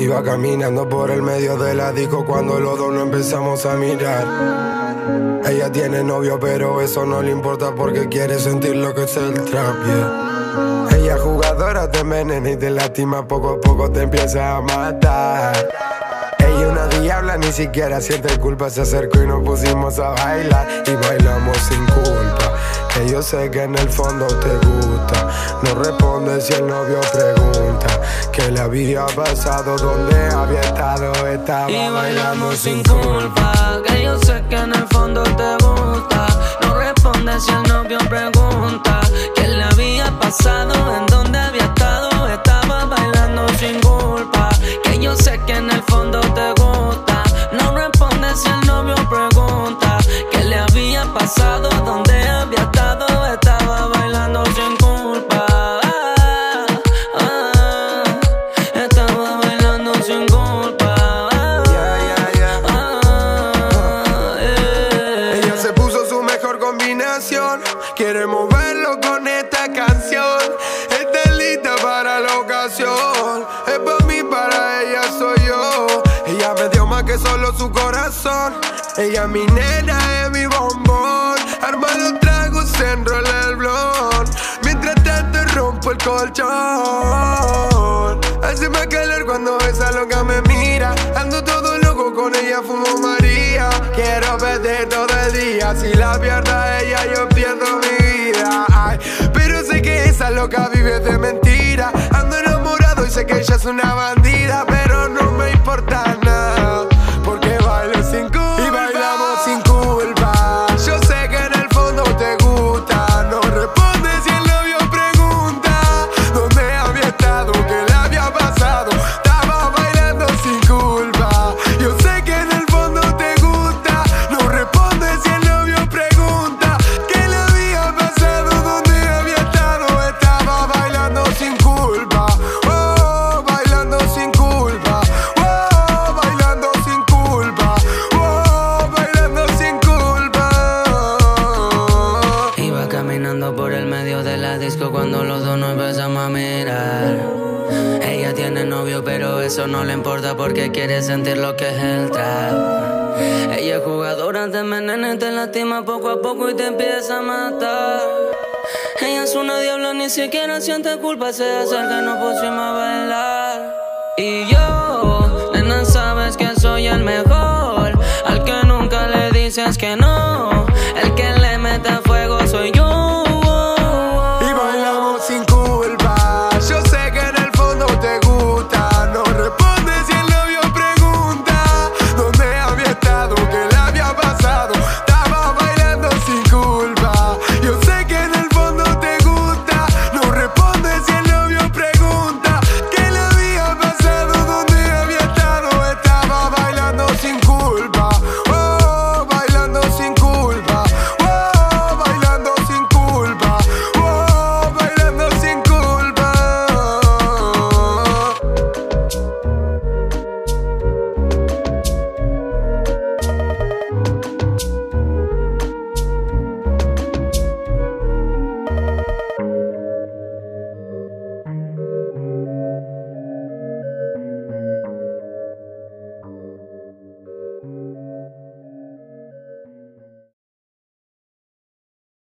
Iba caminando por el medio de la disco cuando los dos no empezamos a mirar. Ella tiene novio, pero eso no le importa porque quiere sentir lo que es el trap, yeah. Ella jugadora te envenena y te lastima, poco a poco te empieza a matar. Una diabla, ni siquiera siente culpa, se acercó y nos pusimos a bailar y bailamos sin culpa. Que yo sé que en el fondo te gusta, no responde si el novio pregunta que le había pasado, dónde había estado, estaba y bailamos sin culpa. Pasado, dónde había estado, estaba bailando sin culpa. Ah, estaba bailando sin culpa. Ah, eh. Ella se puso su mejor combinación. Quiere moverlo con esta canción. Está lista para la ocasión. Es para mí, para ella soy yo. Ella me dio más que solo su corazón. Ella es mi nena. Arma los tragos, se enrola el blon. Mientras tanto rompo el colchón. Hace más calor cuando esa loca me mira. Ando todo loco con ella, fumo María. Quiero verte todo el día. Si la pierdo a ella, yo pierdo mi vida. Pero sé que esa loca vive de mentira. Ando enamorado y sé que ella es una bandida. Mirar. Ella tiene novio, pero eso no le importa porque quiere sentir lo que es el trap. Ella es jugadora, te envenena te lastima poco a poco y te empieza a matar. Ella es una diabla, ni siquiera siente culpa, se acerca y nos pusimos a bailar. Y yo,